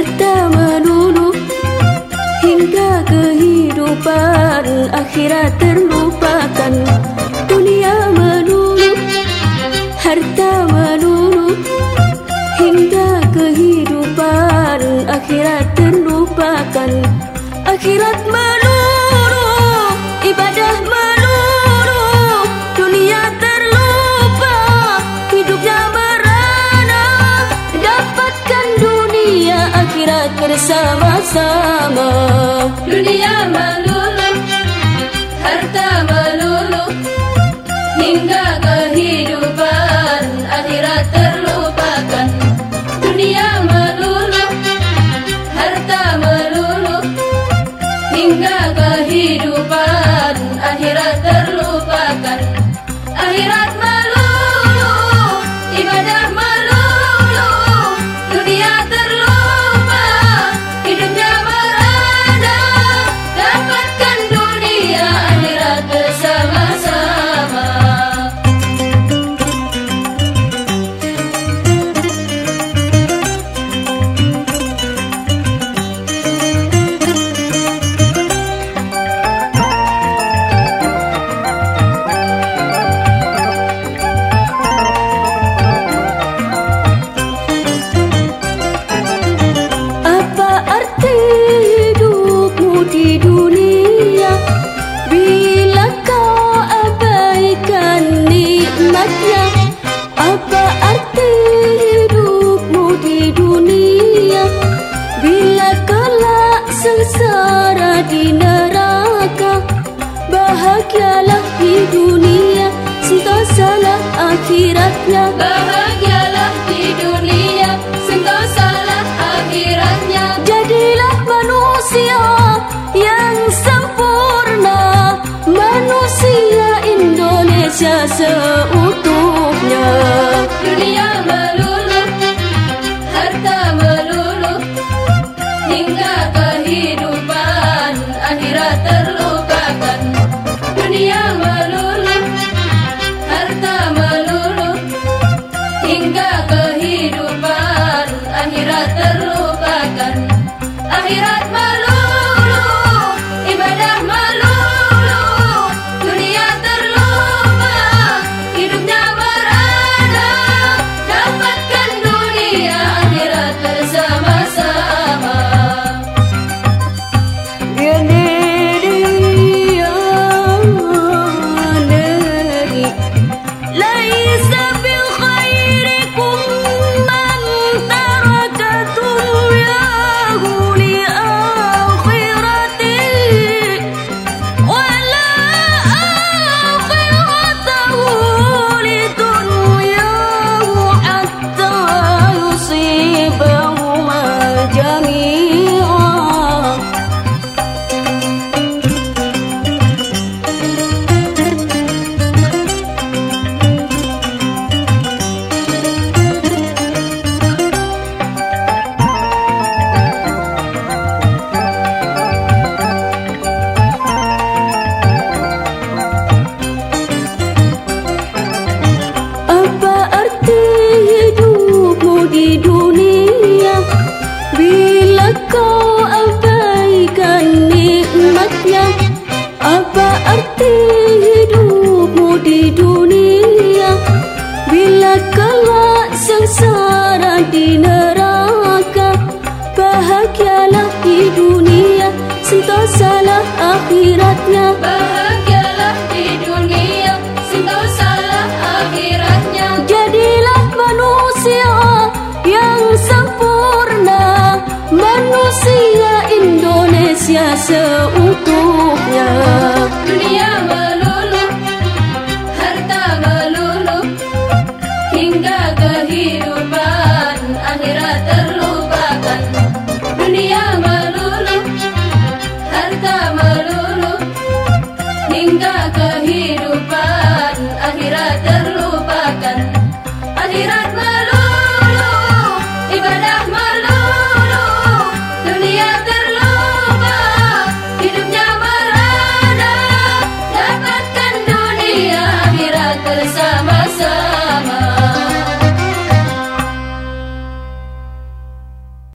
harta melulu hingga kehidupan akhirat terlupakan. Dunia melulu harta melulu hingga kehidupan akhirat terlupakan. Akhirat melulu ibadah bersama-sama Dunia melulu Harta melulu Hingga kehidupan akhirat terlupakan. Dunia melulu Harta melulu Hingga kehidupan akhirat terlupakan. Akhirat Sentosalah akhiratnya. Bahagialah di dunia Sentosalah akhiratnya. Jadilah manusia Apa arti hidupmu di dunia? Bila kelak sengsara di neraka Bahagialah di dunia. Sentosalah akhiratnya. Bahagialah di dunia. Sentosalah akhiratnya. Jadilah manusia yang sempurna. Manusia Indonesia seutuhnya terlupakan